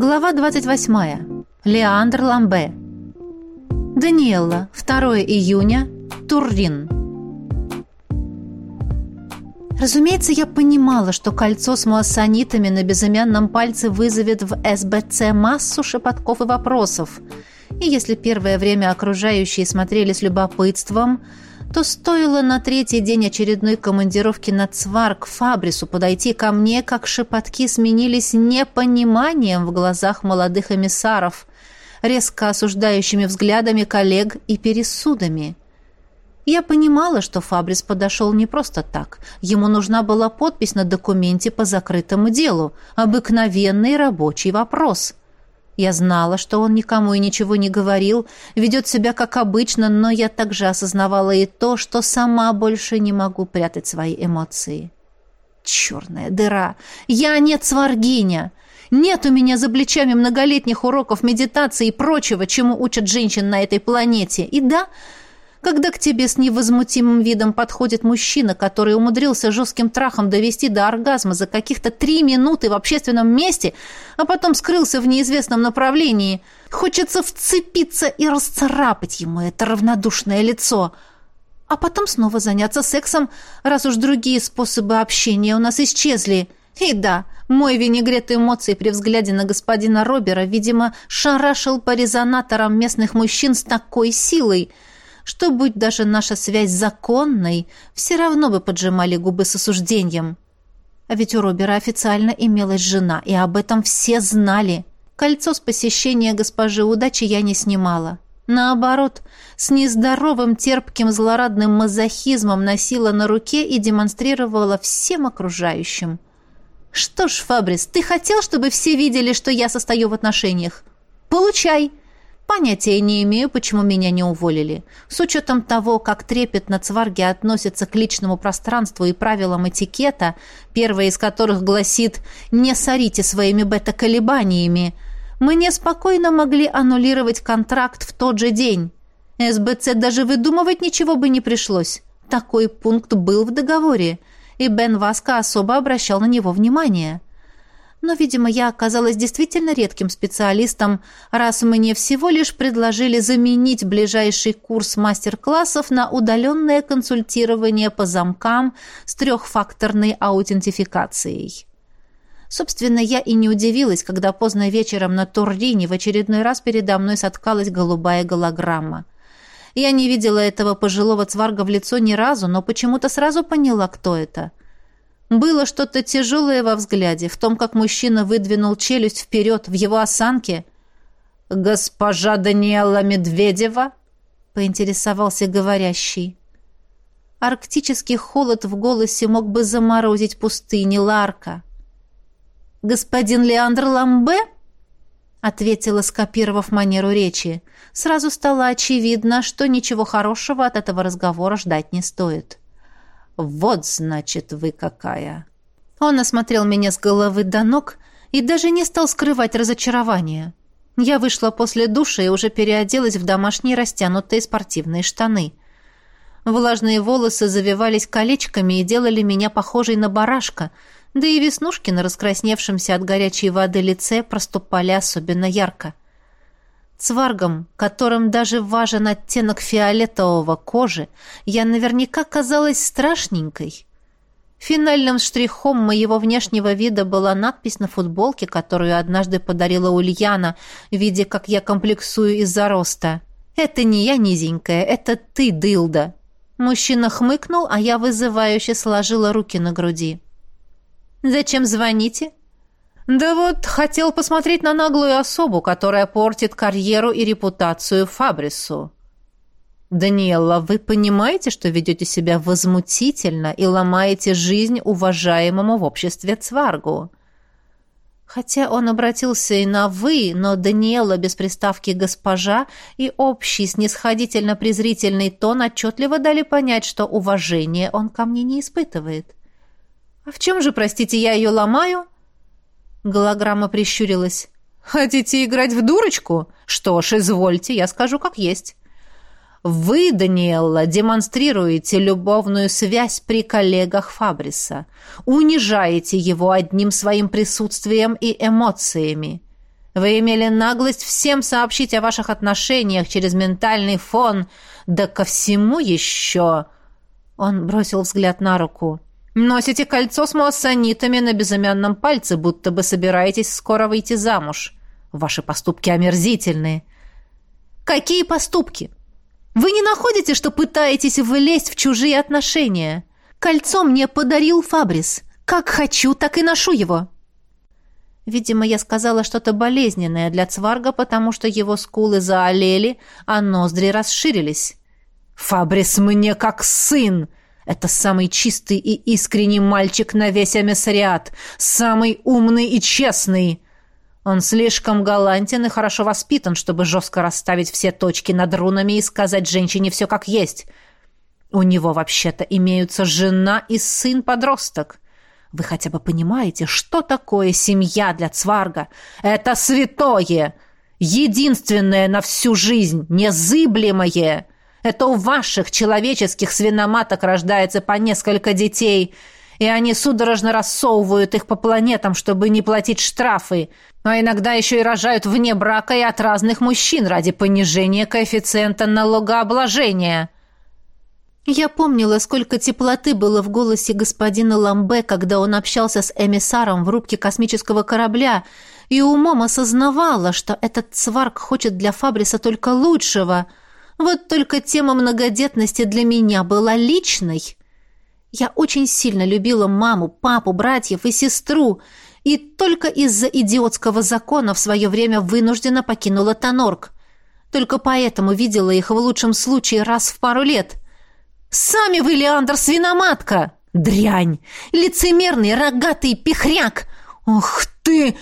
Глава 28. Леандр Ламбе. Даниэлла. 2 июня. Туррин. Разумеется, я понимала, что кольцо с муассанитами на безымянном пальце вызовет в СБЦ массу шепотков и вопросов. И если первое время окружающие смотрели с любопытством, то стоило на третий день очередной командировки на Цварк Фабрису подойти ко мне, как шепотки сменились непониманием в глазах молодых эмиссаров, резко осуждающими взглядами коллег и пересудами. Я понимала, что Фабрис подошел не просто так. Ему нужна была подпись на документе по закрытому делу, обыкновенный рабочий вопрос – я знала, что он никому и ничего не говорил, ведет себя как обычно, но я также осознавала и то, что сама больше не могу прятать свои эмоции. Черная дыра! Я не цваргиня! Нет у меня за плечами многолетних уроков медитации и прочего, чему учат женщин на этой планете. И да, когда к тебе с невозмутимым видом подходит мужчина, который умудрился жестким трахом довести до оргазма за каких-то три минуты в общественном месте, а потом скрылся в неизвестном направлении, хочется вцепиться и расцарапать ему это равнодушное лицо, а потом снова заняться сексом, раз уж другие способы общения у нас исчезли. И да, мой винегрет эмоций при взгляде на господина Робера, видимо, шарашил по резонаторам местных мужчин с такой силой – что, будь даже наша связь законной, все равно бы поджимали губы с осуждением. А ведь у Робера официально имелась жена, и об этом все знали. Кольцо с посещения госпожи удачи я не снимала. Наоборот, с нездоровым, терпким, злорадным мазохизмом носила на руке и демонстрировала всем окружающим. «Что ж, Фабрис, ты хотел, чтобы все видели, что я состою в отношениях? Получай!» Понятия не имею, почему меня не уволили. С учетом того, как трепетно цварги относятся к личному пространству и правилам этикета, первое из которых гласит «не сорите своими бета-колебаниями», мне спокойно могли аннулировать контракт в тот же день. СБЦ даже выдумывать ничего бы не пришлось. Такой пункт был в договоре, и Бен Васка особо обращал на него внимание. Но, видимо, я оказалась действительно редким специалистом, раз мне всего лишь предложили заменить ближайший курс мастер-классов на удаленное консультирование по замкам с трехфакторной аутентификацией. Собственно, я и не удивилась, когда поздно вечером на Туррине в очередной раз передо мной соткалась голубая голограмма. Я не видела этого пожилого цварга в лицо ни разу, но почему-то сразу поняла, кто это — было что-то тяжелое во взгляде, в том, как мужчина выдвинул челюсть вперед в его осанке. «Госпожа Даниэла Медведева?» — поинтересовался говорящий. Арктический холод в голосе мог бы заморозить пустыни Ларка. «Господин Леандр Ламбе?» — ответила, скопировав манеру речи. Сразу стало очевидно, что ничего хорошего от этого разговора ждать не стоит. «Вот, значит, вы какая!» Он осмотрел меня с головы до ног и даже не стал скрывать разочарование. Я вышла после душа и уже переоделась в домашние растянутые спортивные штаны. Влажные волосы завивались колечками и делали меня похожей на барашка, да и веснушки на раскрасневшемся от горячей воды лице проступали особенно ярко. — Цваргом, которым даже важен оттенок фиолетового кожи, я наверняка казалась страшненькой. Финальным штрихом моего внешнего вида была надпись на футболке, которую однажды подарила Ульяна, видя, как я комплексую из-за роста. «Это не я низенькая, это ты, дылда!» Мужчина хмыкнул, а я вызывающе сложила руки на груди. «Зачем звоните?» Да вот хотел посмотреть на наглую особу, которая портит карьеру и репутацию Фабрису. Даниэлла, вы понимаете, что ведете себя возмутительно и ломаете жизнь уважаемому в обществе Цваргу? Хотя он обратился и на «вы», но Даниэла без приставки «госпожа» и общий снисходительно-презрительный тон отчетливо дали понять, что уважение он ко мне не испытывает. «А в чем же, простите, я ее ломаю?» Голограмма прищурилась. «Хотите играть в дурочку? Что ж, извольте, я скажу как есть». Вы, Даниэлла, демонстрируете любовную связь при коллегах Фабриса. Унижаете его одним своим присутствием и эмоциями. Вы имели наглость всем сообщить о ваших отношениях через ментальный фон, да ко всему еще...» Он бросил взгляд на руку. «Носите кольцо с муассанитами на безымянном пальце, будто бы собираетесь скоро выйти замуж. Ваши поступки омерзительные». «Какие поступки? Вы не находите, что пытаетесь влезть в чужие отношения? Кольцо мне подарил Фабрис. Как хочу, так и ношу его». Видимо, я сказала что-то болезненное для Цварга, потому что его скулы заолели, а ноздри расширились. «Фабрис мне как сын!» Это самый чистый и искренний мальчик на весь эмиссариат, самый умный и честный. Он слишком галантен и хорошо воспитан, чтобы жестко расставить все точки над рунами и сказать женщине все как есть. У него вообще-то имеются жена и сын-подросток. Вы хотя бы понимаете, что такое семья для Цварга? Это святое, единственное на всю жизнь, незыблемое. Это у ваших человеческих свиноматок рождается по несколько детей, и они судорожно рассовывают их по планетам, чтобы не платить штрафы, а иногда еще и рожают вне брака и от разных мужчин ради понижения коэффициента налогообложения. Я помнила, сколько теплоты было в голосе господина Ламбе, когда он общался с эмиссаром в рубке космического корабля, и умом осознавала, что этот цварк хочет для Фабриса только лучшего — вот только тема многодетности для меня была личной. Я очень сильно любила маму, папу, братьев и сестру, и только из-за идиотского закона в свое время вынуждена покинула Тонорг. Только поэтому видела их в лучшем случае раз в пару лет. «Сами вы, Леандр, свиноматка!» «Дрянь! Лицемерный рогатый пихряк! Ух ты!»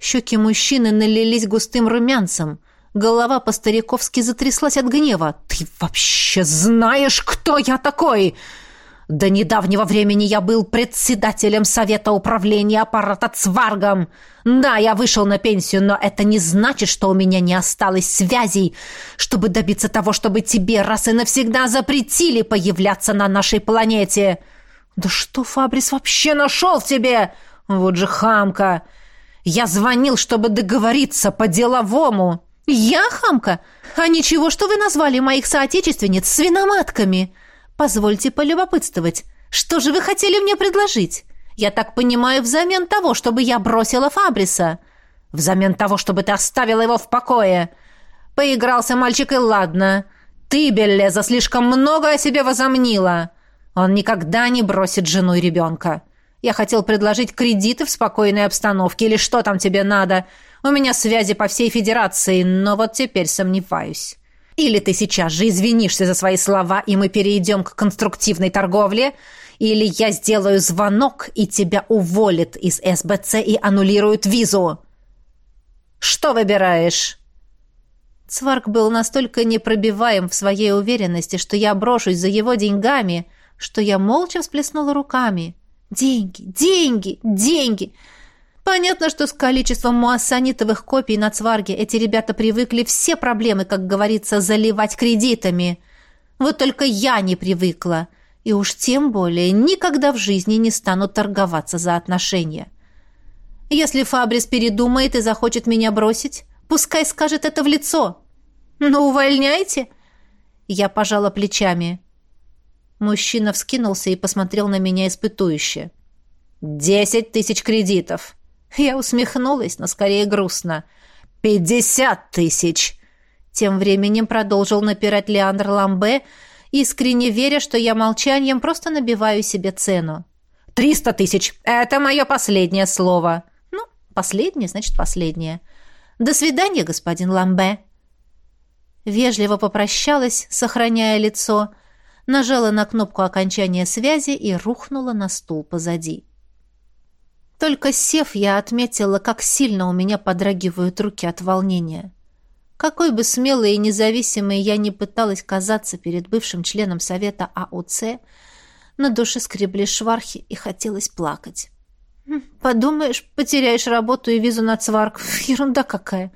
Щеки мужчины налились густым румянцем. Голова по-стариковски затряслась от гнева. «Ты вообще знаешь, кто я такой?» «До недавнего времени я был председателем Совета управления аппарата Цваргом. Да, я вышел на пенсию, но это не значит, что у меня не осталось связей, чтобы добиться того, чтобы тебе раз и навсегда запретили появляться на нашей планете». «Да что Фабрис вообще нашел в тебе? Вот же хамка! Я звонил, чтобы договориться по-деловому». «Я хамка? А ничего, что вы назвали моих соотечественниц свиноматками? Позвольте полюбопытствовать. Что же вы хотели мне предложить? Я так понимаю, взамен того, чтобы я бросила Фабриса. Взамен того, чтобы ты оставила его в покое. Поигрался мальчик, и ладно. Ты, Беллеза, слишком много о себе возомнила. Он никогда не бросит жену и ребенка. Я хотел предложить кредиты в спокойной обстановке или что там тебе надо. У меня связи по всей Федерации, но вот теперь сомневаюсь. Или ты сейчас же извинишься за свои слова, и мы перейдем к конструктивной торговле, или я сделаю звонок, и тебя уволят из СБЦ и аннулируют визу. Что выбираешь?» Цварк был настолько непробиваем в своей уверенности, что я брошусь за его деньгами, что я молча всплеснула руками. Деньги, деньги, деньги. Понятно, что с количеством муассанитовых копий на Цварге эти ребята привыкли все проблемы, как говорится, заливать кредитами. Вот только я не привыкла. И уж тем более никогда в жизни не стану торговаться за отношения. Если Фабрис передумает и захочет меня бросить, пускай скажет это в лицо. Ну, увольняйте. Я пожала плечами. Мужчина вскинулся и посмотрел на меня испытующе. «Десять тысяч кредитов!» Я усмехнулась, но скорее грустно. «Пятьдесят тысяч!» Тем временем продолжил напирать Леандр Ламбе, искренне веря, что я молчанием просто набиваю себе цену. «Триста тысяч! Это мое последнее слово!» «Ну, последнее, значит, последнее. До свидания, господин Ламбе!» Вежливо попрощалась, сохраняя лицо, нажала на кнопку окончания связи и рухнула на стул позади. Только сев, я отметила, как сильно у меня подрагивают руки от волнения. Какой бы смелой и независимой я ни пыталась казаться перед бывшим членом совета АУЦ, на душе скребли швархи и хотелось плакать. Хм, «Подумаешь, потеряешь работу и визу на цварк. Ерунда какая.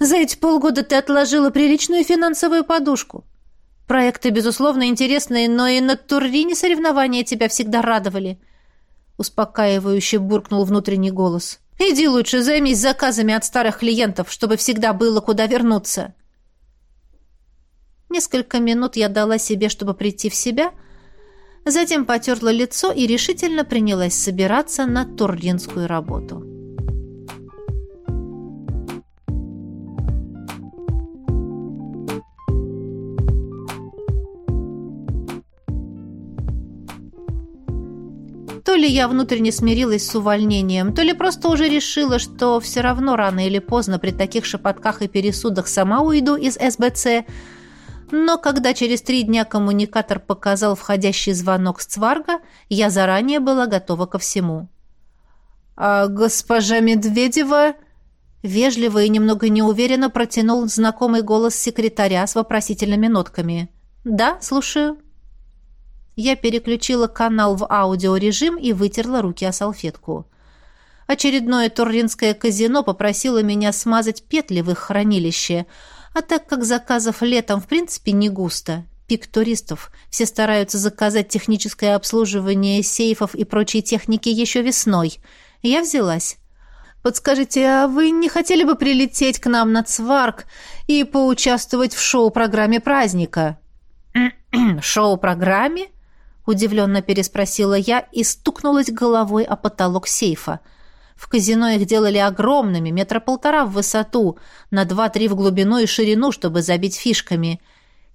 За эти полгода ты отложила приличную финансовую подушку. Проекты, безусловно, интересные, но и на Туррине соревнования тебя всегда радовали. Успокаивающе буркнул внутренний голос. Иди лучше займись заказами от старых клиентов, чтобы всегда было куда вернуться. Несколько минут я дала себе, чтобы прийти в себя, затем потерла лицо и решительно принялась собираться на турлинскую работу. То ли я внутренне смирилась с увольнением, то ли просто уже решила, что все равно рано или поздно при таких шепотках и пересудах сама уйду из СБЦ – но когда через три дня коммуникатор показал входящий звонок с Цварга, я заранее была готова ко всему. «А госпожа Медведева...» Вежливо и немного неуверенно протянул знакомый голос секретаря с вопросительными нотками. «Да, слушаю». Я переключила канал в аудиорежим и вытерла руки о салфетку. Очередное турлинское казино попросило меня смазать петли в их хранилище — а так как заказов летом в принципе не густо, пик туристов, все стараются заказать техническое обслуживание сейфов и прочей техники еще весной. Я взялась. «Подскажите, а вы не хотели бы прилететь к нам на Цварк и поучаствовать в шоу-программе праздника?» «Шоу-программе?» — удивленно переспросила я и стукнулась головой о потолок сейфа — в казино их делали огромными, метра полтора в высоту, на два-три в глубину и ширину, чтобы забить фишками.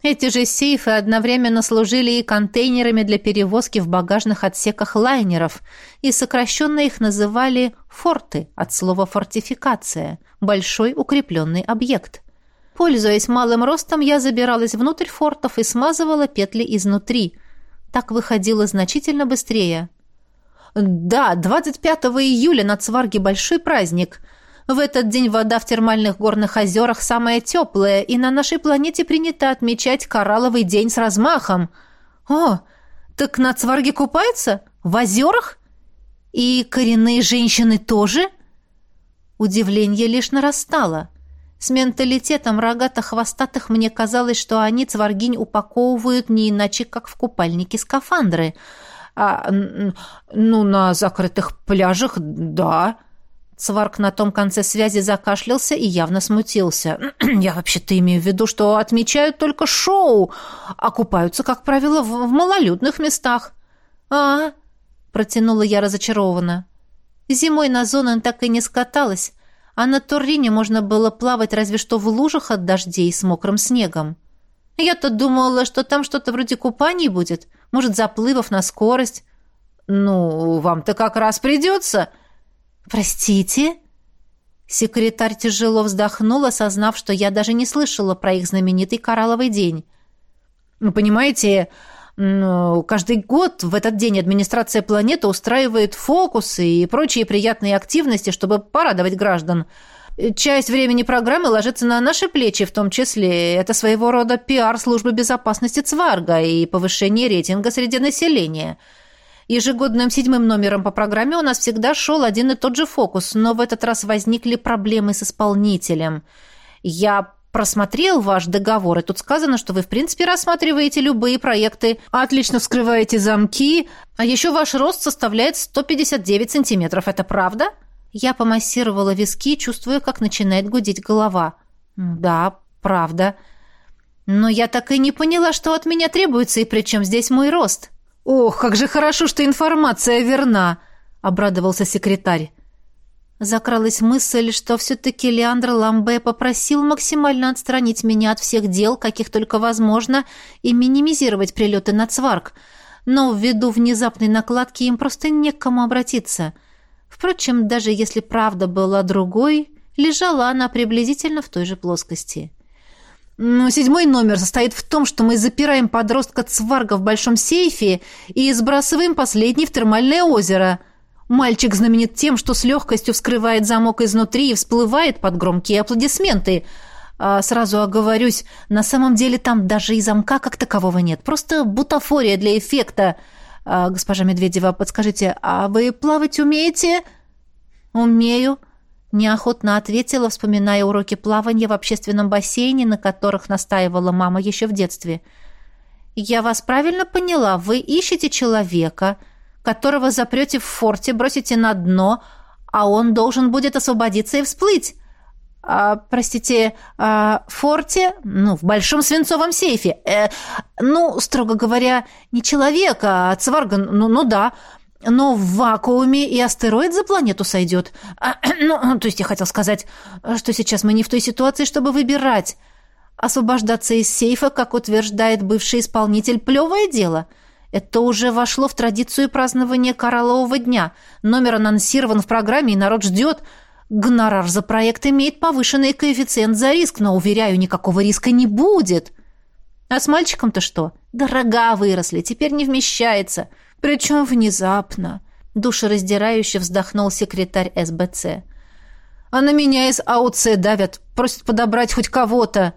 Эти же сейфы одновременно служили и контейнерами для перевозки в багажных отсеках лайнеров, и сокращенно их называли «форты» от слова «фортификация» – большой укрепленный объект. Пользуясь малым ростом, я забиралась внутрь фортов и смазывала петли изнутри. Так выходило значительно быстрее. «Да, 25 июля на Цварге большой праздник. В этот день вода в термальных горных озерах самая теплая, и на нашей планете принято отмечать коралловый день с размахом. О, так на Цварге купаются? В озерах? И коренные женщины тоже?» Удивление лишь нарастало. С менталитетом рогато-хвостатых мне казалось, что они цваргинь упаковывают не иначе, как в купальники скафандры — а, ну, на закрытых пляжах, да. Цварк на том конце связи закашлялся и явно смутился. «Я вообще-то имею в виду, что отмечают только шоу, а купаются, как правило, в, в малолюдных местах». «А?» — протянула я разочарованно. Зимой на зону так и не скаталась, а на Туррине можно было плавать разве что в лужах от дождей с мокрым снегом. Я-то думала, что там что-то вроде купаний будет, может, заплывов на скорость. Ну, вам-то как раз придется. Простите? Секретарь тяжело вздохнул, осознав, что я даже не слышала про их знаменитый коралловый день. Ну, понимаете, каждый год в этот день администрация планеты устраивает фокусы и прочие приятные активности, чтобы порадовать граждан. Часть времени программы ложится на наши плечи, в том числе. Это своего рода пиар службы безопасности Цварга и повышение рейтинга среди населения. Ежегодным седьмым номером по программе у нас всегда шел один и тот же фокус, но в этот раз возникли проблемы с исполнителем. Я просмотрел ваш договор, и тут сказано, что вы, в принципе, рассматриваете любые проекты, отлично вскрываете замки, а еще ваш рост составляет 159 сантиметров. Это правда?» Я помассировала виски, чувствуя, как начинает гудеть голова. «Да, правда. Но я так и не поняла, что от меня требуется, и при чем здесь мой рост». «Ох, как же хорошо, что информация верна!» — обрадовался секретарь. Закралась мысль, что все-таки Леандр Ламбе попросил максимально отстранить меня от всех дел, каких только возможно, и минимизировать прилеты на Цварк. Но ввиду внезапной накладки им просто не к кому обратиться — Впрочем, даже если правда была другой, лежала она приблизительно в той же плоскости. Но седьмой номер состоит в том, что мы запираем подростка Цварга в большом сейфе и сбрасываем последний в термальное озеро. Мальчик знаменит тем, что с легкостью вскрывает замок изнутри и всплывает под громкие аплодисменты. А сразу оговорюсь, на самом деле там даже и замка как такового нет. Просто бутафория для эффекта – а, «Госпожа Медведева, подскажите, а вы плавать умеете?» «Умею», — неохотно ответила, вспоминая уроки плавания в общественном бассейне, на которых настаивала мама еще в детстве. «Я вас правильно поняла? Вы ищете человека, которого запрете в форте, бросите на дно, а он должен будет освободиться и всплыть. А, простите, а, в форте, ну, в большом свинцовом сейфе. Э, ну, строго говоря, не человек, а цварга, ну, ну да. Но в вакууме и астероид за планету сойдет. А, ну, то есть я хотел сказать, что сейчас мы не в той ситуации, чтобы выбирать. Освобождаться из сейфа, как утверждает бывший исполнитель, плевое дело. Это уже вошло в традицию празднования Кораллового дня. Номер анонсирован в программе, и народ ждет – Гонорар за проект имеет повышенный коэффициент за риск, но, уверяю, никакого риска не будет. А с мальчиком-то что? Дорога выросли, теперь не вмещается. Причем внезапно. Душераздирающе вздохнул секретарь СБЦ. А на меня из АУЦ давят, просят подобрать хоть кого-то.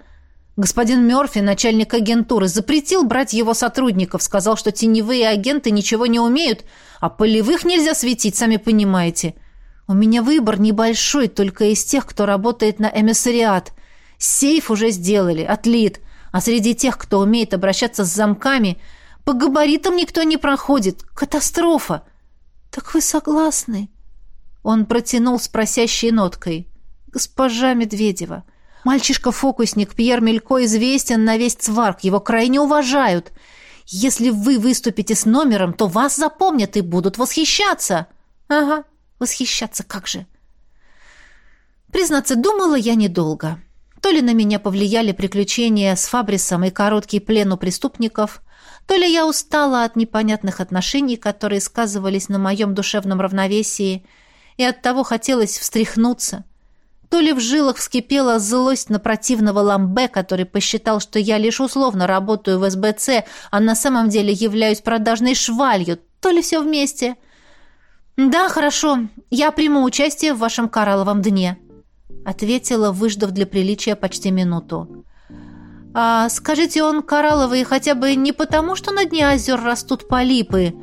Господин Мёрфи, начальник агентуры, запретил брать его сотрудников, сказал, что теневые агенты ничего не умеют, а полевых нельзя светить, сами понимаете. — у меня выбор небольшой, только из тех, кто работает на эмиссариат. Сейф уже сделали, отлит. А среди тех, кто умеет обращаться с замками, по габаритам никто не проходит. Катастрофа. Так вы согласны? Он протянул с просящей ноткой. Госпожа Медведева, мальчишка-фокусник Пьер Мелько известен на весь цварк, его крайне уважают. Если вы выступите с номером, то вас запомнят и будут восхищаться. Ага, Восхищаться как же! Признаться, думала я недолго. То ли на меня повлияли приключения с Фабрисом и короткий плен у преступников, то ли я устала от непонятных отношений, которые сказывались на моем душевном равновесии, и оттого хотелось встряхнуться. То ли в жилах вскипела злость на противного Ламбе, который посчитал, что я лишь условно работаю в СБЦ, а на самом деле являюсь продажной швалью, то ли все вместе — «Да, хорошо. Я приму участие в вашем коралловом дне», — ответила, выждав для приличия почти минуту. «А скажите, он коралловый хотя бы не потому, что на дне озер растут полипы?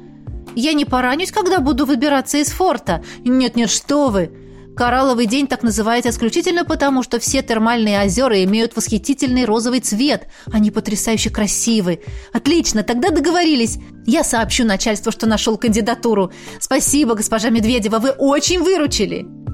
Я не поранюсь, когда буду выбираться из форта? Нет-нет, что вы!» Коралловый день так называется исключительно потому, что все термальные озера имеют восхитительный розовый цвет. Они потрясающе красивы. Отлично, тогда договорились. Я сообщу начальству, что нашел кандидатуру. Спасибо, госпожа Медведева, вы очень выручили.